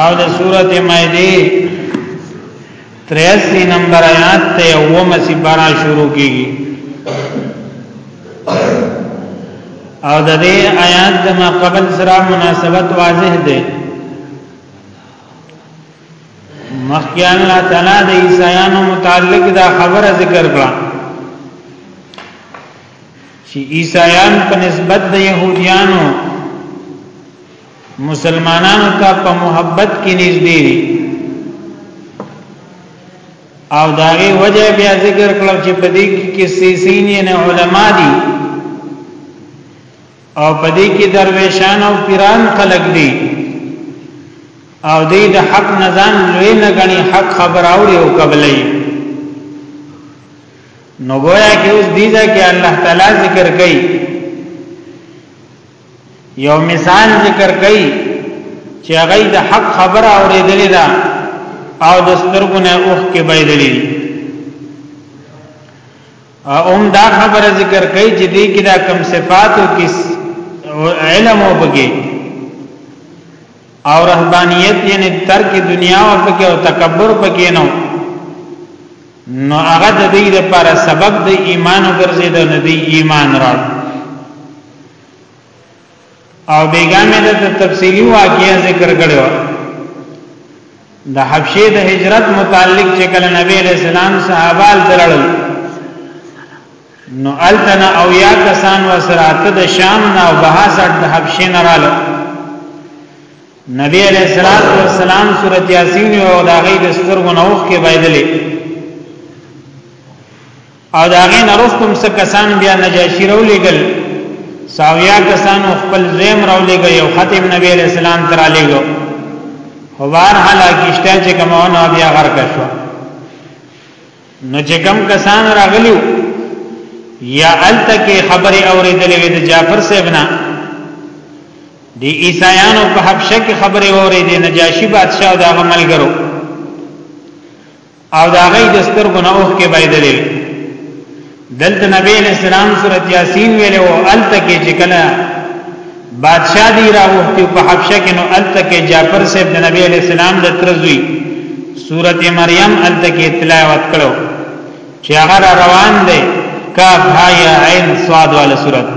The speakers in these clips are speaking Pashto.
او د سورته مائده 83 نمبر آیات ته و مسی بارا شروع کیږي او د دې آیات د ما قبل سره مناسبت واضح ده مخکې الله تعالی د عیسایانو متعلق دا خبره ذکر کړه چې عیسایان په نسبت د يهوديانو مسلمانانو ته په محبت کې نږدې دي او داغه وجه بیا ذکر کړو چې په دې کې کې سیسین نه علما دي او په دې کې درویشان او پیران خلق دي او دې د حق نزان لوی نه غني حق خبر اوري او قبلې نو گویا کې اوس دیدا کې الله تعالی ذکر کوي یو مثال ذکر کړي چې هغه د حق خبره اورېدلې ده او د سترګو نه اوخ کې بيدلې اوم دا خبره ذکر کړي چې دې کې دا کم صفات او کس علم او بګي او رهبانيت یعنی ترک دنیا او پکې او تکبر پکې نه نو هغه د دې لپاره سبب د ایمان ګرځي د ندی ایمان راړ او بیګامه د تفصیلی واقعیا ذکر کړو د حبشه د هجرت متعلق چې کله نبی علیہ السلام صحابه دلړل نو التنا او یا کسان وسراته د شام نه او بهاسټ د حبشه نه رااله نبی علیہ الصلوۃ والسلام سورۃ یاسین او دا غي د سترګو نوخ کې بایدلې او دا غي نرستم څه کسان بیا نجاشی رو لګل ساویا کسان خپل زم رو لګي او ختم نبی علیہ السلام تر لګو هوار حالا کیشته چې کومه نو بیا غرق شو نو چې کم کسان راغلیو یا الته کې خبره اورېدلې وې د جعفر صاحب نه دی عیسایانو په حبشه کې خبره اورېدې نجاشي بادشاہ او دغه ملګرو او دا غي د سترګو نه اوخ کې بيدلې دلته نبی علیہ السلام سورۃ یاسین ویلو الته کې چې کله بادشاہ دی راوختی په حبشه کې نو الته کې جعفر صاحب د نبی علیہ السلام د ترزوی سورۃ مریم الته کې تلاوت کړو چې هغه روان دی کاف ها یا عین صاد ول سورۃ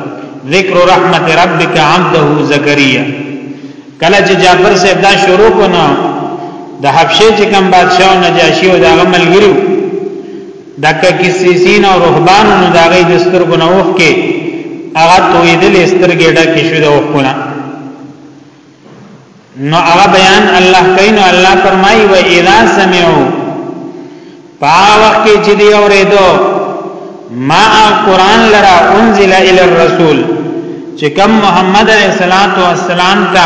ذکر رحمت ربک عبده زکریا کله چې جعفر صاحب دا شروع کونه د حبشه چې کوم بادشاہ نجاشی او دغه ملګریو دکه کسیسین او رهبانو نو داغی دستر گناوخ کې هغه تویدل سترګې ډکې شو د وښونه نو هغه بیان الله کینو الله فرمایي و اذا سمعوا پا وخت کې چې دی اورېدو ما قرآن لرا انزل الى الرسول چې کوم محمد علیہ الصلوۃ والسلام ته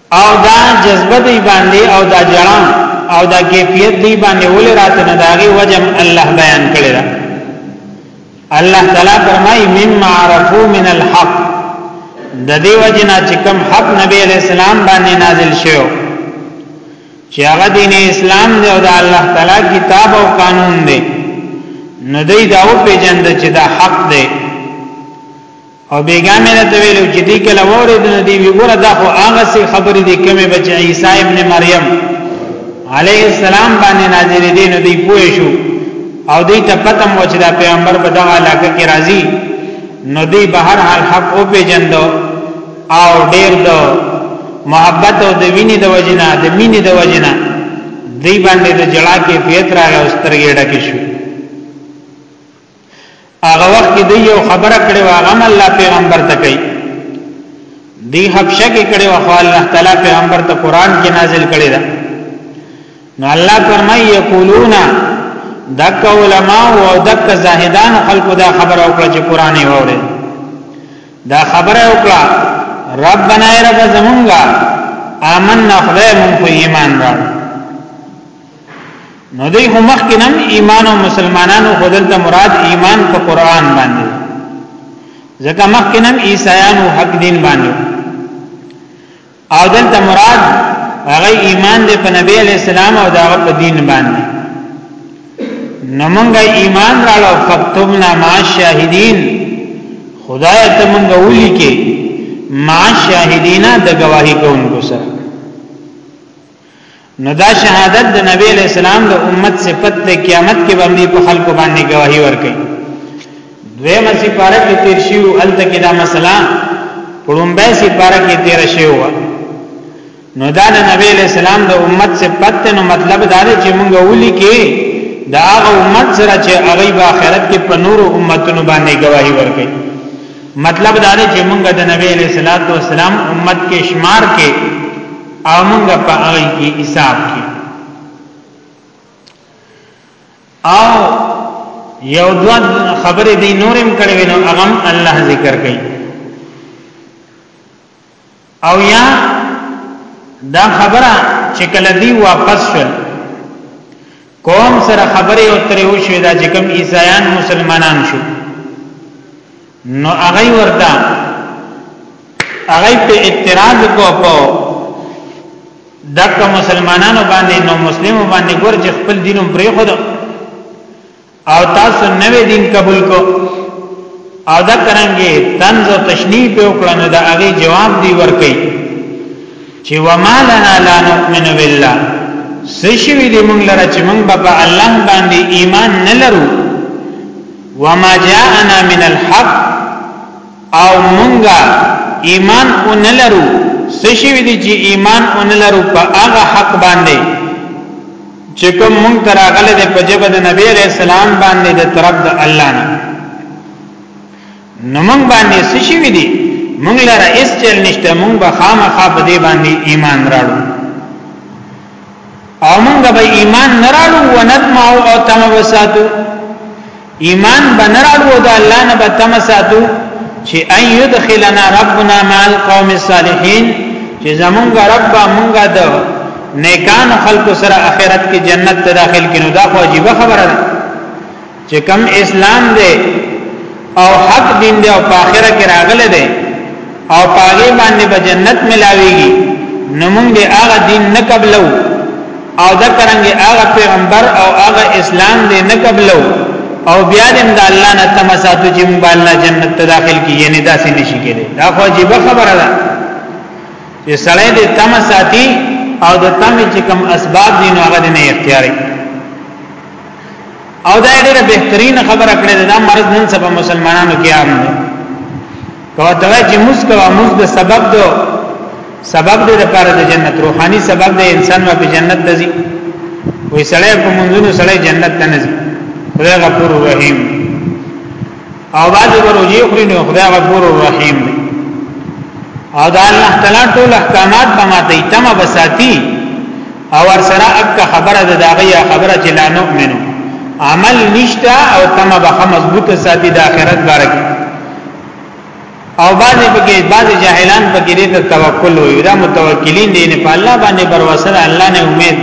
او دا جذبه دی باندې او دا جړا او دا کیفیت دی باندې ولې راته نه داغي وجم الله بیان کړی دا الله تعالی فرمای مما عرفو من الحق د دې وجنا چې کوم حق نبی علیہ السلام باندې نازل شوی چې هغه دین اسلام دی او دا الله تعالی کتاب او قانون دی نو دوی دا او پیجند چې دا حق دی او بیګامه راته ویلو چې دې کله وره د دې وګوره دا خو هغه څه خبرې دي کومه بچ عیسی ابن مریم علیه السلام باندې نازل دي نو دی پوه شو او دې ته پته مو چې دا پیغمبر په دغه علاقه کې راځي نو دی بهر حال حق او پیجندو او ډیر دو محبت او د ویني د وجنه د مینې د وجنه دی باندې د جړا کې پیت راغی او سترګې ډکې شو هغه وخت کې دی یو خبره کړې و هغه الله پیغمبر ته کوي دی حبشه کې کړې و خو الله تعالی پیغمبر ته قران کې نازل کړی دا نو الله فرمایي یقولون دک علماء او دک زاهدان خلق دا خبره وکړه چې قران یې وره دا خبره وکړه ربنا رب زمونږه آمنا خدای مونږ په ایمان راوړ نو دی خو مخکې نم ایمان او مسلمانانو خو دلته مراد ایمان په قران باندې ځکه مخکې نم عیسایانو حق دین باندې او دلته مراد هغه ایمان دی په نبی علی السلام او داغه په دین باندې نو مونږه ایمان راړو فقتمنا ما شاهدین خدای ته مونږه ولي کې ما شاهدینا د گواہی کوونکو سره نو دا شهادت د نبی علیہ السلام د امت صفت ته قیامت کې باندې په خلکو باندې گواہی ورکړي دوی مسی پارا کې تیر شیو ال تک دا مسله پړومبه سی پارا کې تیر شیو نو دا د نبی علیہ السلام د امت صفت ته نو مطلب دا دی چې مونږ ولي کې دا هغه امت سره چې هغه په آخرت کې په نور امتونو باندې گواہی ورکړي مطلب دا دی چې مونږ د نبی علیہ السلام امت کې شمار کې او موږ په هغه کې حساب کې او یو دوه خبرې دی نورم کړې وینو هغه الله ذکر کوي او یا دا خبره چې کله دی واپس شول قوم سره خبرې او ترې وشوې دا چې کوم عیسایان مسلمانان شو نو هغه ورته هغه په اعتراض کو په دغه مسلمانانو باندې نو مسلمو باندې ګور چې خپل دینم پرې خود او تاسو نوې دین قبول کو او دا کرانګي تنز او تشنیع په وکړنه دا هغه جواب دی ورکړي چې وما لنا لا نؤمن بالله سشوی دی مونږ لره چې مونږ په الله باندې ایمان نه لرو وما جاءنا من الحق او مونږه ایمان اون لرو سشوی دی چې ایمان اون لرو په هغه حق باندې چې کوم مونږ تر هغه د پجبد نبی رسول الله باندې د طرف د الله نه نو موږ باندې څه شي وي دي موږ لره اس چل نشته موږ به خامخا په دې باندې ایمان راړو او موږ به ایمان نه راړو او نتمع او تم وساتو ایمان به نه راړو دا الله نه به تم ساتو چې ان يدخلنا ربنا مع القوم الصالحين چې زمونږ رب مونږه د نیکان خلق سره اخرت کې جنت ته داخل کینو دا خو عجیب خبره ده چې کم اسلام دی او حق دین دی او په آخرت کې راغله دی او پاګې باندې به جنت ملاويږي نو موږ دې هغه دین نه قبلو او دا کرانګي هغه پیغمبر او هغه اسلام دې نه قبلو او بیا دې د الله نه تمساتو چې موږ الله جنت ته داخل کیږي نه داسې نشي کېږي دا خو عجیب خبره ده چې سړی دې تمساتی او د تمې چې کوم اسباب دي نو هغه نه اختیاري او دا ډېره بهترین خبره کړې ده دا مرض نن سبا مسلمانانو کې عام دی کوه ته چې موږ کوه موږ د سبب دو سبب دې لپاره د جنت روحاني سبب دې انسان په جنت ته ځي وې سړی په منځونو سړی جنت ته نه ځي خدای غفور رحیم او باز وروجي خو نه خدای غفور رحیم دی او دا الله تعالی ټول احکامات به ماته ایتما بساتی او ورسره اک خبره د داغه یا خبره چې لا نؤمنو عمل نشتا او تمه به مضبوط ساتي د آخرت باره کې او بعضې پکې بعضې جاهلان پکې دې ته توکل وي دا متوکلین دي نه په الله باندې بر وسره الله نه امید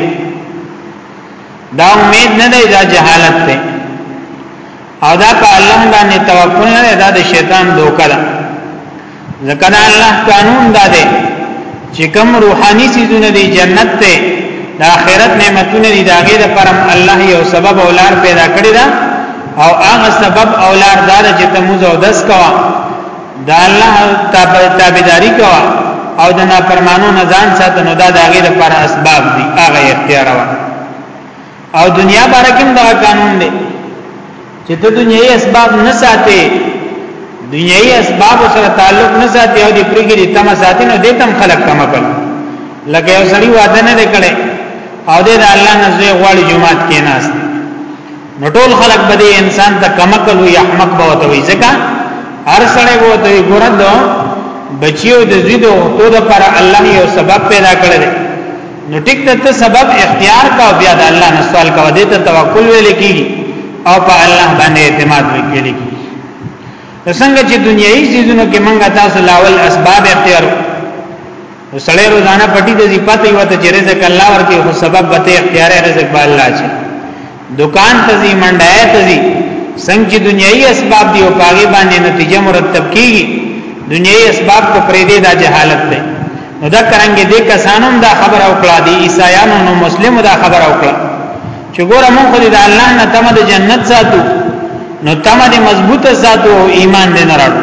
دا امید نه دی دا جهالت دی او دا په الله باندې توکل نه دا د شیطان دوکه ده ځکه دا الله قانون دا دی چې کوم روحاني سيزونه دی جنت ته د آخرت نعمتونه دي داګه د پرم الله یو سبب اولار پیدا کړی دا او هغه سبب اولار دا چې ته موږ او دس کوا دا الله تابعداري کوا او د نافرمانو نه ځان ساتنو دا داګه د پر اسباب دي هغه اختیار وا او دنیا باره کې دا قانون دی چې ته دنیوي اسباب نه ساتي دنیوي اسباب سره تعلق نه ساتي او دې پرګې دې تم ساتي نو دې تم خلق کم کړ لکه یو سړی وعده نه کړي او دې د الله نه زوی غواړي جمعات کې ناس نو ټول خلق به دې انسان ته کم کړو یا احمق به وته وي ځکه هر سړی به وته ګورندو بچیو د زیدو تو د پر الله یو سبب پیدا کړل نو ټیک ته سبب اختیار کا او بیا د الله نه سوال کا دې ته توکل ویل کی او په الله باندې اعتماد وکړي کی څنګه چې دنیوي چیزونو کې منګه تاسو لاول اسباب اختیار وسړی روزانه پټي د زیپات یو ته چې رزق الله ورته او سبب به اختیار رزق به الله چې دکان ته ځي منډای ته ځي څنګه دنیوي اسباب دی او پاغي باندې نتیجه مرتب کیږي دنیوي اسباب په پریدې دا جهالت دی نو دا کرانګې دې کسانو دا خبر او کړه دي عیسایانو نو مسلمانو دا خبر او کړه چې ګوره مونږ خو دې الله نه تمه د جنت ساتو نو تمه دې مضبوطه ساتو ایمان دې نه راړو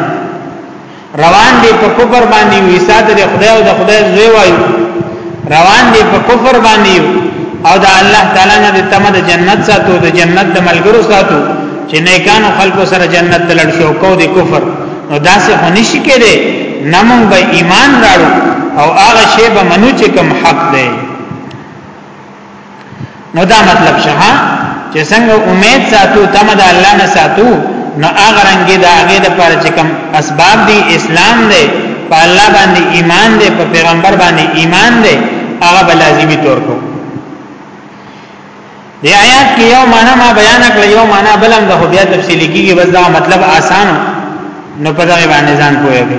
روان دي په کفر باندې عیسی د خدای او د خدای زوی وایي روان دي په کفر باندې او د الله تعالی نه د تمه د جنت ساتو د جنت د ملګرو ساتو چې نیکانو خلکو سره جنت ته لړ شو کو د کفر نو داسې هنيشي کېده نمون به ایمان راړو او هغه شی به منو چې کوم حق دی نو دا مطلب شه چې څنګه امید ساتو تم د الله نه ساتو نو هغه رنګ دا هغه د پر چې کوم اسباب دی اسلام دی په الله باندې ایمان دی په پیغمبر باندې ایمان دی هغه به لازمی تور کو دی آیات کې یو معنا ما بیان کړ یو معنا بلم د خو بیا تفصیل کیږي بس دا مطلب آسان نو په دغه باندې ځان پوهیږي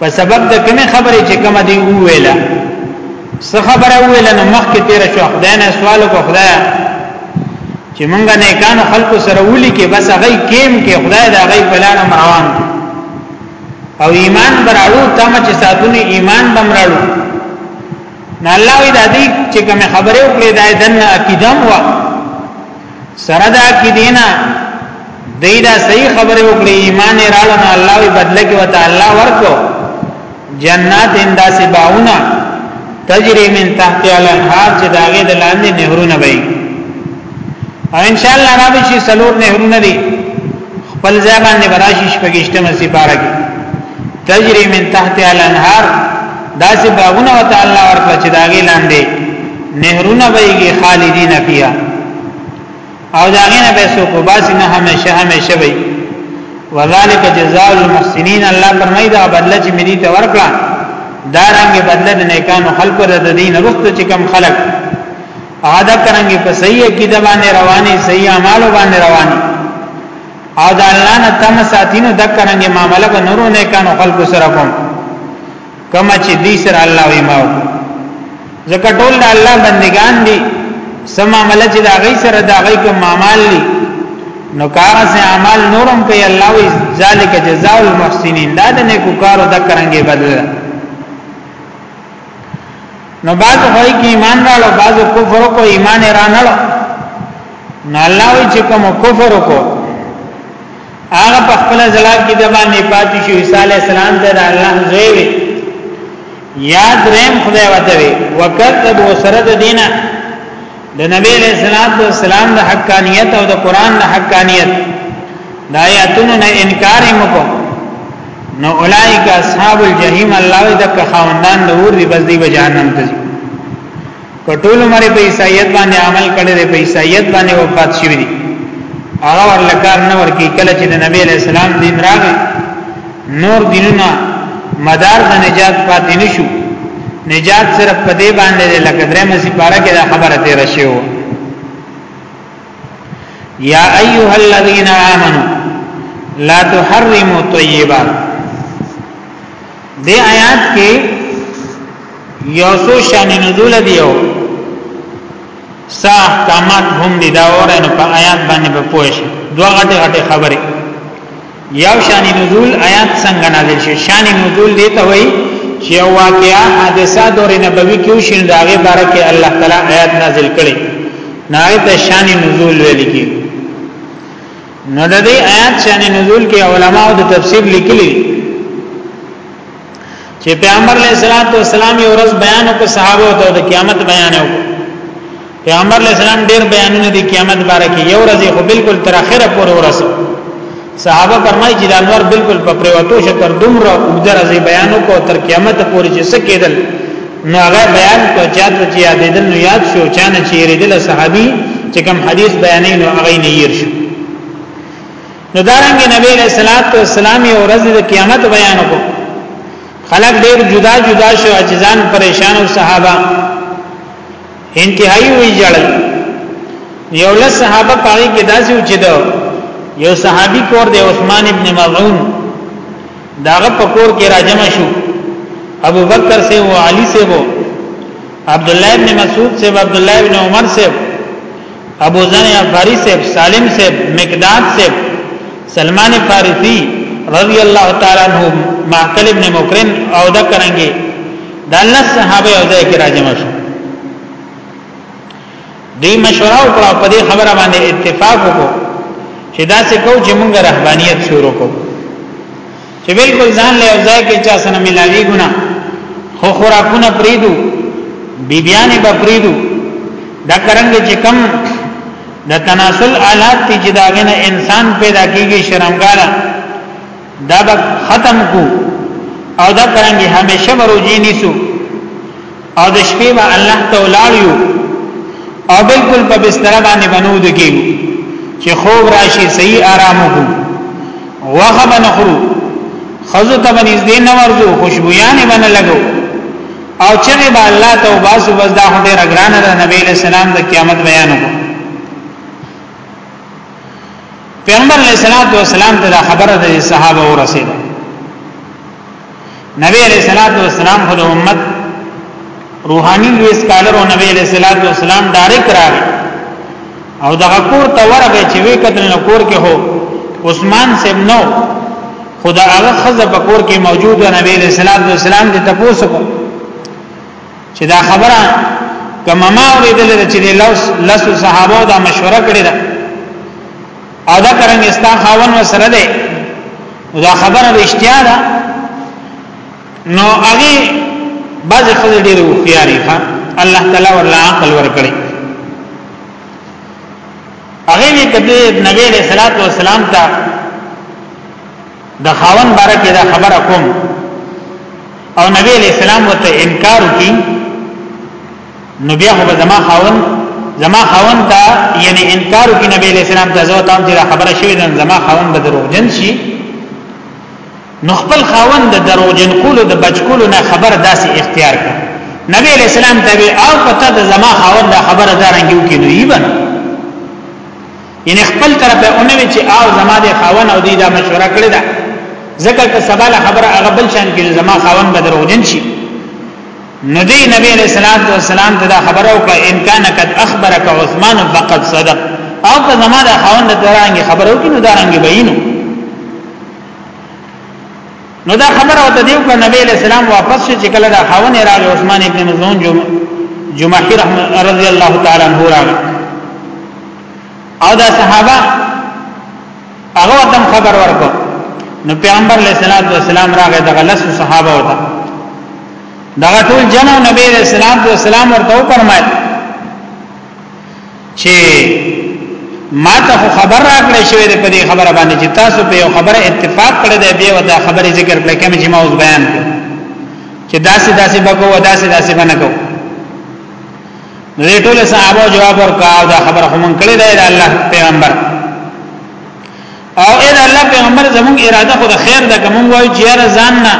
په سبب د کومې خبرې چې کوم دی وویله څه خبره وویله نو مخکې تیر شو خدای نه سوال کو خدای چې مونږه نه کانو خلق سره ولي کې بس هغه کېم کې خدای دا غي بلان روان او ایمان براړو تم چې ساتونه ایمان بمراړو نه الله وی د دې چې کوم خبره وکړي د دنه عقیدم وا سره دا کې دینا دای دا صحیح خبره وکړي ایمان راړو نه الله وی بدله کې وته الله ورکو جنات اندا سباونا تجری من تحت الانهار چې داګه د لاندې نهرونه وي او ان شاء الله را به شي سلور نهرونه دي خپل ځای باندې براشي شپږشتمه سپاره کې تجري من تحت الانهار دا سه باغونه او تعالی ورکړه چې داګه لاندې نهرونه ويږي خالدین فیها او داګه نه به سو کو باسی نه همیشه همیشه وي وذالک جزاء المحسنین الله فرمایي دا بدل چې ملي ته ورکړه دا رنګ بدل د نیکانو خلق د دین رخت چې کم خلق او دا څنګه په صحیح عقیده باندې رواني صحیح اعمال باندې رواني او دا الله نه تم ساتینو د څنګه معاملې په نورو نه کانو خلق سره کوم کما چې دې سره الله وي ماو زکه ټول د الله بندگان دي سما مل چې دا غي سره دا غي کوم معامل دي نو کار سه اعمال نورم کوي الله وي ذالک جزاء المحسنین دا د نیکو کارو د کرانګي بدل نو بعض خوای کې ایمان راړو بعض کفر کو ایمان رانړو نو الله وی چې کوم کفر کو هغه په خپل ځلا کې د باندې پاتې شو عیسی علی السلام د الله زوی وی یاد رحم خدای وته وی وکذب وسرد دینه د نبی علیہ الصلوۃ والسلام د حقانیت او د قران د حقانیت د آیاتونو نه انکار مکو نو اولائک اصحاب الجحیم الله وی د خاوندان د اور دی بس دی به جهنم ته ځي کټول مری په عیسایت باندې عمل کړي دی په عیسایت باندې وفات شوی دی هغه ورلکار نه ورکی کله چې د نبی علی السلام دین راغی نور دینونه مدار د نجات پاتې نشو نجات صرف په دې باندې لکه درې مې سپاره کې دا خبره تیر شوی یا ایها الذین آمنو لا تحرموا طیبات دې آیات کې یو څو شان نزول دیو صاح کامات هم دی دا اورنه په آیات باندې په پوښ دوه غټه غټه خبره یو شان نزول آیات څنګه نازل شي شان نزول دی ته وایي چې یو واقعیا حادثه دور نبوي کې وشین داغه باره کې الله تعالی آیات نازل کړي نه ته شان نزول ویل کی نو د دې آیات شان نزول کې علماو د تفسیر لیکلي چې پیغمبر علیه الصلاۃ والسلام یو ورځ بیان وکړ صحابه ته د قیامت بیان وکړ پیغمبر علیه السلام ډیر بیانونه د قیامت باره کې یو ورځ خو بالکل تر اخره پورې ورسو صحابه فرمایي چې د انوار بالکل په پریوتو شتر دومره وګدر ازي بیان وکړ تر قیامت پورې چې څه کېدل نو هغه بیان کو چات چې یادېدل نو یاد شو چانه چې ریدل صحابي چې کوم حدیث بیانې نو هغه نه یې شو نو دارنګ نبی علیہ الصلوۃ والسلام یو ورځ د قیامت بیان وکړ خلک ډیر جدا جدا شو اجزان پریشان او صحابه انتهایی وی جړل یو له صحابه پاره کې داسې وچیدو یو صحابي کور دی عثمان ابن مظعون داغه پکور کې راجم شو ابو بکر سے و علی سے و عبد الله ابن مسعود سے و عبد الله ابن عمر سے و ابو ذر غفاری صاحب سالم صاحب مقداد صاحب سلمان فارسی رضی الله تعالی عنہ معقل ابن مکرم او دا کرانګي دا لس صحابه او ځای کې راځم شو دی مشوره وکړه په دې خبره باندې اتفاق وکړو چې دا څه کو چې موږ رهبانيت شروع کوو چې بالکل ځان له ځای کې چا سره ملاوي ګنا خو خوراکونه پریدو بیبیانې به پریدو دا کرنګ چې کم د تناسل آلات تی چې داغنه انسان پیدا کیږي شرمګاله دا به ختم کو او دا کرنګ همیشه وروجی نیسو او د شپې به الله ته ولاړیو او بالکل په بستر باندې بنود کیږي چې خوب راشي صحیح آرام وکړو غوخه بنه خورو خزو ته بنیز دې نه ورځو خوشبویان بنه لګو او چې به الله توبه سو بس دا هډه رګرانه د نبی له سلام د قیامت بیان وکړو پیغمبر علیہ الصلوۃ والسلام ته خبره د صحابه ورسېده نبی علیہ الصلوۃ والسلام خو د امت روحاني لوی سکالر او نبی علیہ الصلوۃ والسلام ډایرک راغی او دغه کور ته ورغی چې وی کتل نو کور کې هو عثمان سیب نو خدا هغه خزه په کور کې موجود و نبی علیہ الصلوۃ والسلام دې تاسو کو چې دا خبره کما ما اوریدل چې لوس لس صحابه دا مشوره کړی ده او دا کرنګ استا خاون وسره ده دا خبره رښتیا ده نو هغه بعض خلک ډیر وخیاري ښا الله تعالی ورلا عقل ورکړي هغه وی کده نبی علیہ الصلوۃ والسلام ته د خاون باره کې دا خبره کوم او نبی علیہ السلام وته انکار وکړي نو بیا خو زما خاون زما خاون ته یعنی انکار کوي نبی علیہ السلام ته زو تام چې خبره شوی ده زما خاون به دروغجن شي نو خپل خاون د دروغجن کولو د بچ کولو نه خبر داسې اختیار کړ نبی علیہ السلام ته او پته د زما خاون دا خبره دارنګیو کې نو یی بنه یعنی خپل طرف ته اونوي چې او زما د خاون او دی دا مشوره کړی ده ځکه که سبا له خبره هغه بل شان کې زما خاون به دروغجن شي نو دی نبی علیہ الصلوۃ والسلام ته دا خبر او کا ان کان قد اخبرک عثمان فقد صدق او که زما دا خوند درانګ خبر او کینو درانګ بینو نو دا خبر او ته دیو کا نبی علیہ السلام واپس چې کله دا خوند راغی عثمان ابن مزون جو جمعی رحمت رضی اللہ تعالی عنہ راغی او دا صحابه هغه وتم خبر ورکو نو پیغمبر علیہ الصلوۃ والسلام راغی دغه لس صحابه وته دغه ټول جمع نبی علیہ الصلوۃ والسلام ورته فرمایل چې ما ته خبر راکړې شوې ده په دې خبره باندې چې تاسو په یو خبره اتفاق کړی دی بیا ودا خبره ذکر کړې کوم چې ما اوس بیان کړ چې داسې داسې بکو داسې داسې باندې کوو نو دې ټول صحابه جواب ورکاو دا خبر هم کړی دی د الله پیغمبر او اې د الله پیغمبر زموږ اراده خو د خیر ده کوم وایي چې را ځان نه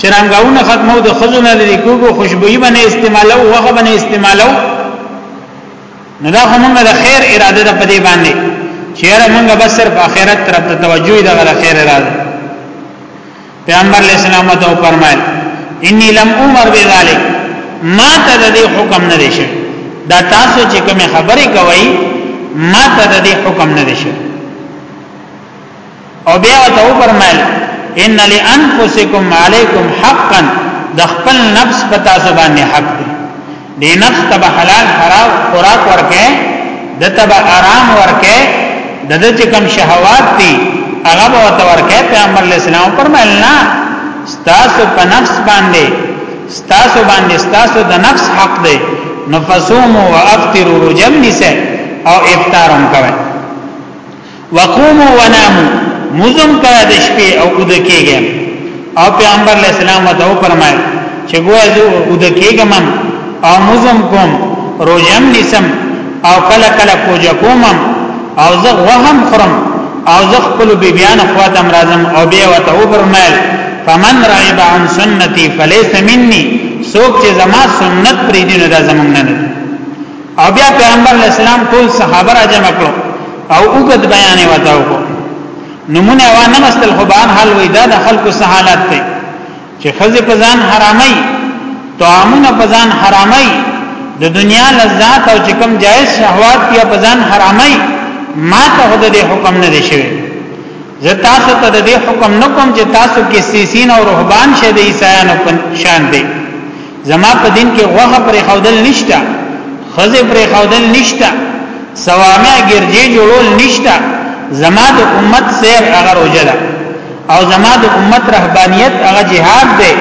شرنګاونه ختمو د خزونه لري کوو خوشبوئی باندې استعمالو وغه باندې استعمالو نو دا هم د خیر اراده ده په دې باندې چې را موږ بس صرف اخرت طرف ته توجه ده غل خیر اراده پیغمبر علیہ السلام ته فرمایل انی لم عمر بذلک ما ته د دې حکم نه دی شوی دا تاسو چې کوم خبرې کوي ما ته د دې حکم نه دی شوی او بیا ته فرمایل ان لانفسکم علیکم حقا د خپل نفس پتا زبانه حق دی دی نفس ته به حلال حرام خوراک ورکه د ته به آرام ورکه د د چې کم شهوات دي هغه به ته ورکه پیغمبر اسلام فرمایل نه ستاسو په نفس باندې ستاسو باندې ستاسو د نفس حق دی نفسوم او افطروا رجم نسه او افطارم کوي وقومو ونامو مزم کرا د شپې او اود کېږم او پیغمبر علی السلام ته فرمایي چې ګویا زه اود کېږم او مزم کوم روزم نیسم او کله کله کوجا کوم او زه وهم خرم او زه خپل بیبيان خواته مرزم او بیا وته فرمایل فمن رعب عن سنتي فليس مني سوک چې زما سنت پرې دي نه دا زمونږ نه او بیا پیغمبر اسلام ټول صحابه را جمع کړو او وګد بیان وته وکړو نمونه وا نه مستل خو بهر حال وې دا د خلکو سہالات ته چې خزه په ځان حرامي طعامونه په ځان حرامي د دنیا لذات او چې کوم جائز شهوات یا په ځان حرامي ما ته خود دې حکم نه دی شوی زه تاسو ته دې حکم نه کوم چې تاسو کې سیسین او رهبان شه د عیسایانو په شان دي زما په دین کې غوخه پر خودل نشتا خزه پر خودل نشتا سوامع ګرځي جوړول نشتا زما د امت سیر هغه روجله او زما د امت رهبانیت هغه جهاد دی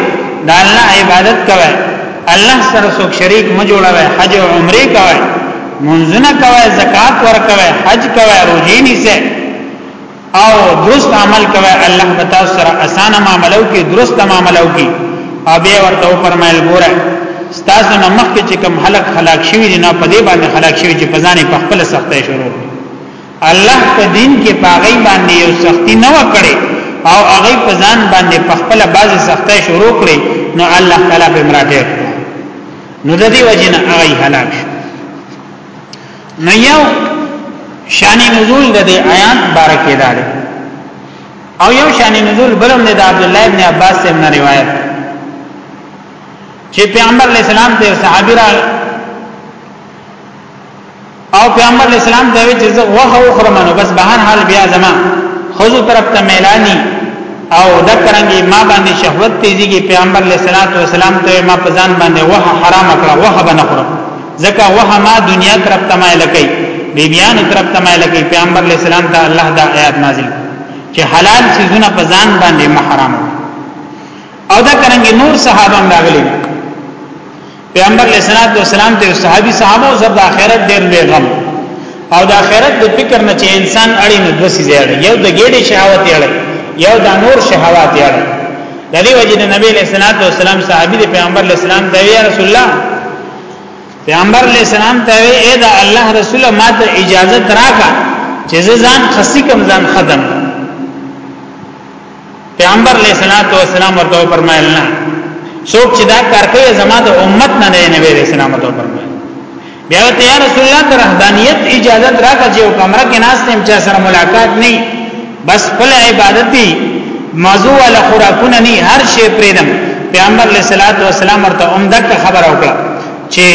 د الله عبادت کوي الله سره څوک شریک م جوړوي حج او عمره کوي منځنه کوي زکات ورکوي حج کوي روزي نیسي او درست عمل کوي الله به تاسو سره اسانه معاملو کې درست معاملو کې او بیا ورته فرمایل ګوره تاسو نه مخکې چې کوم خلق خلاق شوی دي نه په دې باندې خلاق شوی چې په ځانې په خپل سختۍ شروع الله په دین کې پاغي باندې یو سختی نه وکړي او هغه په ځان باندې په خپل باز سختۍ شروع کړي نو الله تعالی به مراټه نو د دې وجنه هغه هلاک شو نو یو شان نزول د دې آیات بارکه ده او یو شان نزول بلم د عبد الله ابن عباس څخه روایت چې پیغمبر اسلام ته صحابي را او پیغمبر اسلام ته وی چې زه غوخه وخورم نو بس بهر حال بیا زما خزو طرف ته میلانی او دا کرانګي ما باندې شهوت تیزیږي پیغمبر علیه الصلاۃ والسلام ته ما په ځان باندې وه حرام کړه وه بنه خورم ځکه وه ما دنیا طرف ته مایل کوي بیبیان طرف ته مایل کوي پیغمبر علی السلام ته الله دا آیات نازل چې حلال سيزونه په ځان باندې محرم او دا څنګه نور صحابه راغلي پیغمبر علی السلام ته صحابي صحابه زب د اخرت ډېر لوی غم او د اخرت د فکر نه چې انسان اړي نه دوسی دی یو د ګېډې شهوت اړي یو د نور شهوات اړي د دې وجه د نبی له سنت او سلام صحابي د پیغمبر اسلام د رسول الله پیغمبر علیہ السلام ته وی اے دا الله رسول ما ته اجازه راکا چې ځان خصی کم ځان ختم پیغمبر علیہ الصلوۃ والسلام ورته فرمایل نه څوک چې دا کار کوي زما د امت نه نه نبی علیہ السلام ته فرمایل بیا ته یا رسول الله ته رهبانیت اجازه راکا چې کمره کې ناس تم چا سره ملاقات نه بس خپل عبادت دی موضوع ولا خوراکونه نه هر شی پرېدم پیغمبر علیہ الصلوۃ والسلام ورته عمدک خبر او کړ چې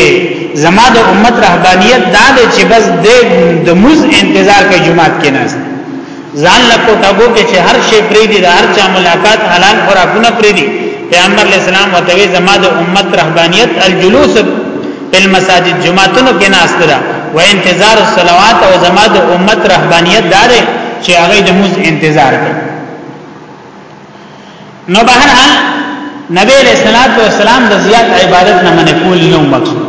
زما د امت رهبانیت دا دی چې بس د موز انتظار کوي جمعات کې ناس ځان له کوټګو کې چې هر شی پرې دي هر چا ملاقات حلال خوراکونه پرې دي پیغمبر علیہ السلام وتوی زما د امت رهبانیت الجلوس په مساجد جمعتونو کې ناشته ده و انتظار الصلوات او زما د امت رهبانيت دار چې هغه د موز انتظار کوي نو بهر حال نبی علیہ الصلوۃ والسلام د زیات عبادت نه منقول نه مقصود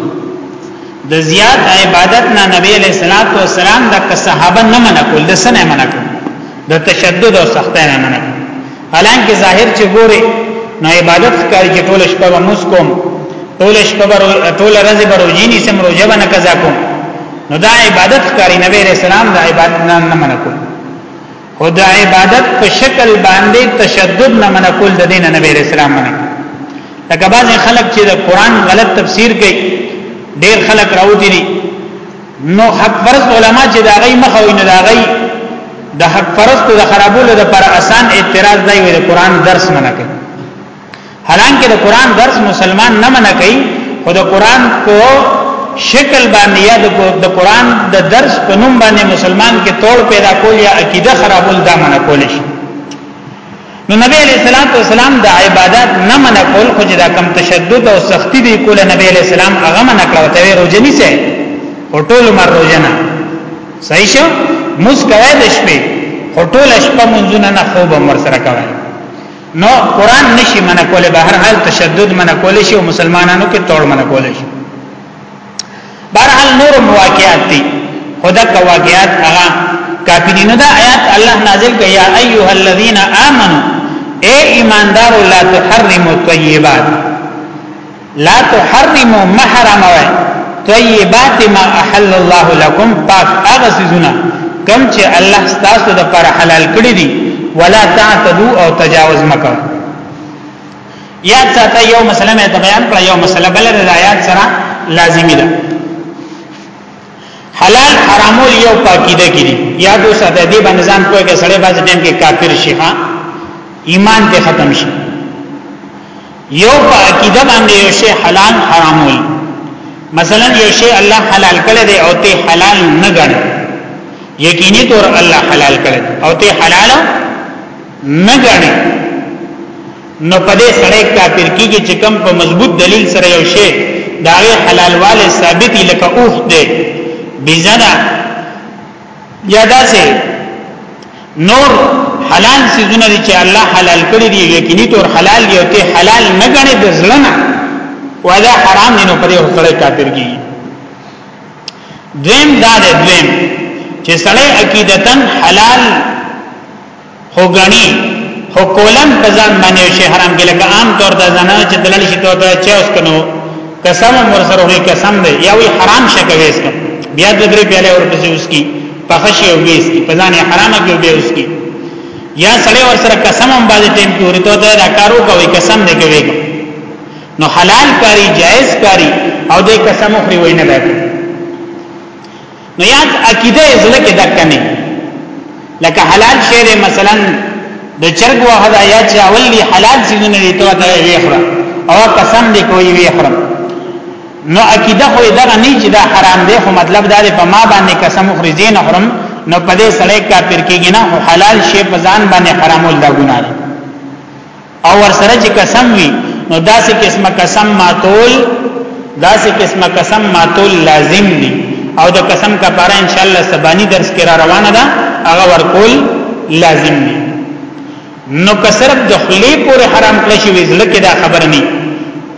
د زیات عبادت نه نبی علیہ الصلوۃ والسلام د صحابه نه منقول د سنه منقول د تشدد او سختۍ نه منقول حالانکه ظاهر چې ګوره نو عبادت کاری چې ټول شپه به مسکوم ټول شپه به ټول ورځ به روزي نیسم روزه به نه قضا کوم نو دا عبادت کاری نبی رسول الله د عبادت نه نه منع کوم خو د عبادت په شکل باندې تشدد نه منع کول د دین نبی رسول الله منع لکه بعض خلک چې د قران غلط تفسیر کوي ډیر خلک راوتی دي نو حق پرست علما چې دا غي مخه ویني دا غي د حق پرستو د خرابولو د پر اسان اعتراض دی وي د قران درس منه کوي حالانکه د قران درس مسلمان نه منه کوي خو د قران په شکل باندې یا د قران د درس په نوم باندې مسلمان کې توړ پیدا کول یا عقیده خرابول دا منه کول شي نو نبی علیہ الصلوۃ والسلام د عبادت نه منع کول خو چې دا کم تشدد او سختی دی کول نبی علیہ السلام هغه منع کړو ته روزه نیسه او ټول مر روزه نه صحیح شو موس کوي د شپې او ټول شپه منځونه نه خوب مر سره کوي نو قران نشي منع کول به هر حال تشدد منع کول شي او مسلمانانو کې توړ منع کول شي بهرحال نور واقعات دي خدا کا واقعات هغه کافی دي نو دا آیات الله نازل کړي یا ایها الذین آمنو اے ایماندارو لا تحرموا طیبات لا تحرموا محرم وای طیبات ما احل الله لكم پاک هغه سيزونه کم چې الله ستاسو د پر حلال کړی دي ولا تعتدوا او تجاوز مکه یاد ساته یو مسله مې ته بیان کړ یو مسله بل د آیات سره لازمی ده حلال حرام یو پاکیده کړي یاد ساته دې باندې ځان کوی کې سړی باز ټیم کې کافر شي ها ایمان دې ختم شي یو پاکیده باندې یو شی حلال حرام وي مثلا یو شی الله حلال کړی دی او ته حلال نه ګڼ یقیني طور الله حلال کړی او ته حلال نه غني نو په دې سره کافر کیږي چې کم په مضبوط دلیل سره یو شی دا حلال والے ثابت لکه اوخ دی بزنا یا داسې نور حلال سيزونه دي چې الله حلال کړی دي یقیني تور حلال دی او ته حلال نه غني د ځلنه ودا حرام دي نو پرې سره کافر کیږي دویم دا دی دویم چې سړی عقیدتن حلال خو غني خو کولن په ځان باندې شي حرام کې لکه عام طور د زنانه چې دلل شي ته چا اوس کنو قسم مر سره وي قسم دی یا وی حرام شکه وېس کا بیا د درې پیاله ور پسې اوس کی پخشي او وېس کی په ځان حرام کې به اوس کی یا سړی ور سره قسم هم باندې ټیم کې ورته ته دا کارو کوي قسم دی کوي نو حلال کاری جائز کاری او د قسم خوري وینه ده نو یا عقیده زړه کې دک نه لکه حلال شی دی مثلا د چرګ وهدا یا چې اول دی حلال سیزونه دی ته ته ویخره او قسم دی کوي ویخره نو عقیده خو دغه نه چې دا حرام دی خو مطلب دا دی په ما باندې قسم خوري دین حرم نو په دې سړی کافر کېږي نه حلال شی په ځان باندې حرامول دا ګناه او ورسره چې قسم وي نو داسې قسمه قسم ماتول داسې قسمه قسم ماتول لازم دي او د قسم کفاره ان شاء الله سبانی درس کې را روانه ده هغه ورکول لازم دي نو که صرف د خلی پورې حرام کړی شي وزله کې دا خبر نه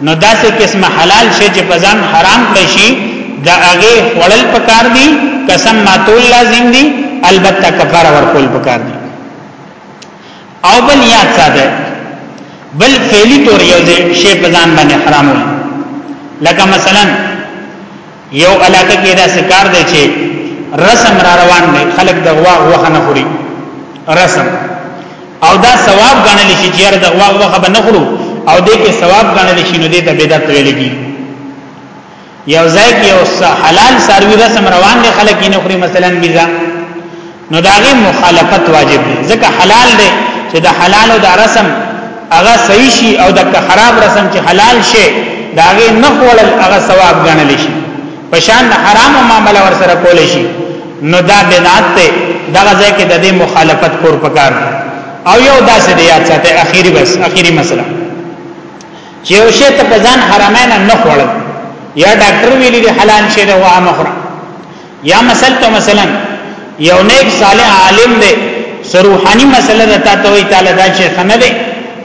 نو داسې قسمه حلال شي چې په ځان حرام کړی شي دا هغه وړل پکار دي قسم ماتول لازم دي البته کفاره ورکول پکار دي او بل یاد ساته بل فعلی طور یو ځای شی په ځان باندې حرام وي لکه مثلا یو علاقه کې دا سکار دی چې رسم را روان دی خلک د غوا غوخه نه خوري رسم او دا ثواب غنل شي چې د غوا غوخه به نه خورو او دې کې ثواب غنل شي نو دې ته بدعت ویل کیږي یو ځای کې یو حلال ساروی رسم روان دي خلک یې نخري مثلا بيزا نو داغه مخالفت واجب دي ځکه حلال دي چې د حلال او د رسم هغه صحیح شي او د خراب رسم چې حلال شي داغه نه خولل هغه ثواب ګڼل شي په شان د حرام معاملې ور سره کول شي نو دا بدعت ته دغه ځای کې د دې مخالفت کور پکار او یو داسې دی یاد ساته اخیری بس اخیری مسله چې یو شی ته په ځان حرامه نه نه خوړل یا ډاکټر ویلي دی حلال شی ده واه مخره یا مثلا ته مثلا یو نیک صالح عالم دی سروحانی مسله ده تا ته وی تعالی دا شی خنه دی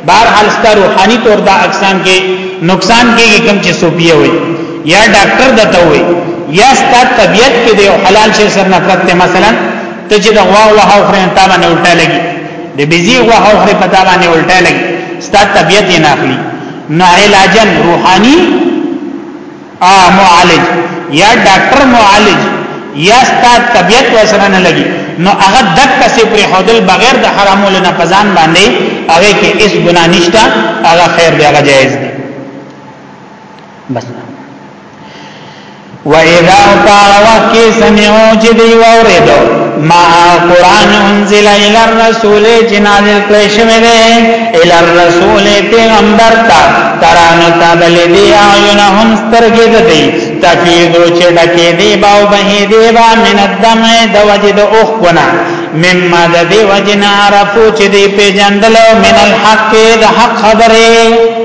بهر حال ستر روحانی تور دا اقسام کې نقصان کېږي کم چې سوپیه وي یا ډاکټر دته وي یا ستاسو طبيعت کې دی حلال شی سره نفرت ته مثلا ته چې دا واه واه خورې انتابه نه الټه لګي د بيزي واه خورې پتا باندې الټه لګي ستا طبيعت نه اخلي نو علاجن روحاني ا معالج یا ډاکټر معالج یا ستا طبيعت وسره نه لګي نو هغه دک څه پر حدل بغیر د حرامو لنه پزان باندې هغه کې اس ګنا نشتا هغه خیر دی هغه جایز دی بس و اذا پاوا کی سمعو چې دی وریدو ما قران انزل الى الرسول جنازل کړی شوی دی الى الرسول پیغمبر تا تران تا بل دی عینهم سترګې دی تفیدو چې ډکې دی باو به دی با من الدم د وجد اوخ کنا مما د دی وجنا عرفو چې دی پیجندل من الحق د حق خبره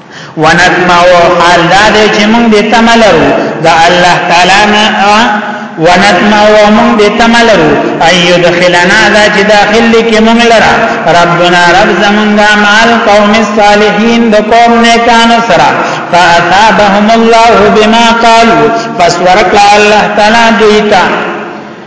ونتمعو حال دا دی چې موږ دې تم لرو دا الله تعالی نه ونتمعو موږ دې تم لرو ايو دخلنا دا چې داخل کې موږ لرا ربنا رب زمونږه مال قوم الصالحین د قوم نیکانو سره فاثابهم الله بما قالوا فسورك الله تعالی دویتا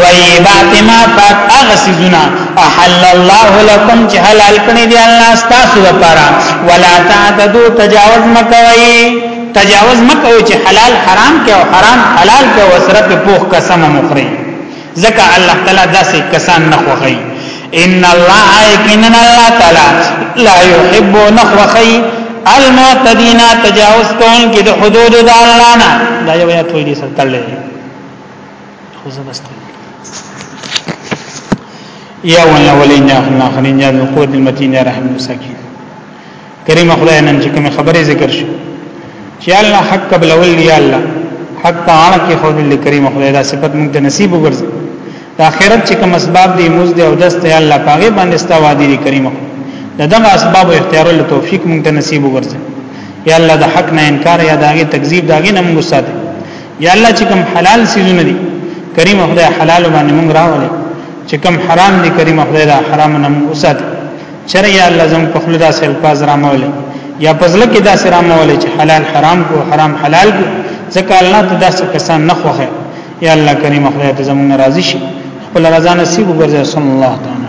طیبات ما پاک هغه سيزونه احل الله لكم چې حلال کړی دی الله تاسو لپاره ولا تعتدوا تجاوز مکوئ تجاوز مکوئ چې حلال حرام کې او حرام حلال کې او سره په پوخ قسم مخري ځکه الله تعالی داسې کسان نه خوخي ان الله یقینا الله تعالی لا يحب نخوخي المعتدين تجاوز کون کې د حدود د الله نه دا یو یا توي دي سره تللی خو زه بس یا ولا ولینا خنا خنینا من قوت المتین رحم مساکین کریم خدای نن چې کوم خبره ذکر شي چې الله حق قبل اول یا الله حق تعالی کې خود کریم خدای دا صفت موږ ته نصیب وګرځي د اخرت چې کوم اسباب دی موږ دی او دست یا الله پاګه باندې ستا وادي دی کریم دا دغه اسباب او اختیار له توفیق موږ ته نصیب وګرځي یا الله د حق نه انکار یا داګه تکذیب داګه نه موږ ساتي یا الله چې کوم حلال سيزونه دي کریم خدای حلال باندې موږ راولې چې کوم حرام دي کریم خدای دا حرام نه موږ وسات چر یا الله زم په خپل داسې الفاظ رامولې یا پزله کې داسې رامولې چې حلال حرام کو حرام حلال کو ځکه الله ته داسې کسان نه خوخه یا الله کریم خدای ته زموږ راضي شي خپل رضا نصیب وګرځي صلی الله تعالی